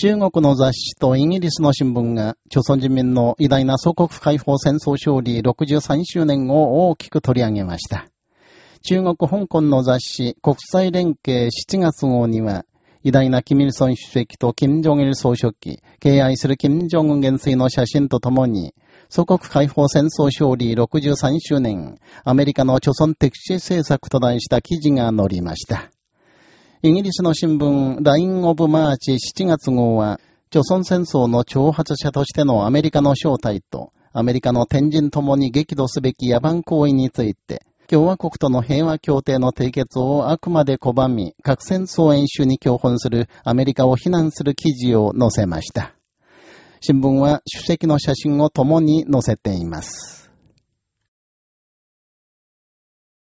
中国の雑誌とイギリスの新聞が、朝鮮人民の偉大な祖国解放戦争勝利63周年を大きく取り上げました。中国香港の雑誌国際連携7月号には、偉大なキミルソン主席とキム・ジョンイル総書記、敬愛するキム・ジョンウン元帥の写真とともに、祖国解放戦争勝利63周年、アメリカの朝鮮敵視政策と題した記事が載りました。イギリスの新聞、ライン・オブ・マーチ7月号は、朝鮮戦争の挑発者としてのアメリカの正体と、アメリカの天人ともに激怒すべき野蛮行為について、共和国との平和協定の締結をあくまで拒み、核戦争演習に狂奔するアメリカを非難する記事を載せました。新聞は主席の写真を共に載せています。